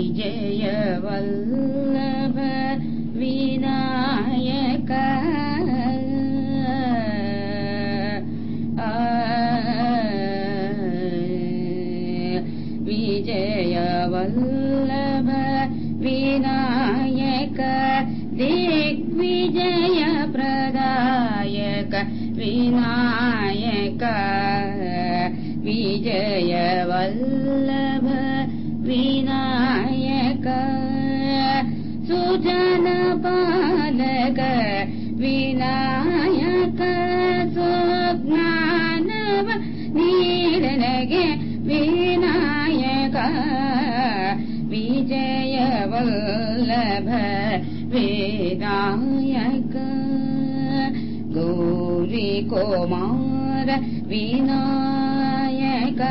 विजय वल्लभ विनायक विजय वल्लभ विनायक दिग्विजय प्रदायक विनायक विजय वल्लभ विनायक सुजन पालक विनायक नीडनगे विनायक विजय वल्लभ विनायक गौरी कुमार विनायक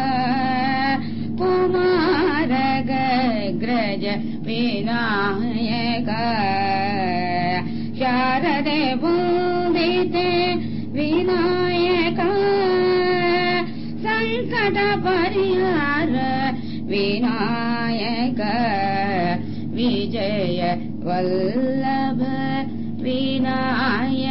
विनायक शारदे बोधिते विनायक। संकट परिहार विनायक। विजय वल्लभ विनायक।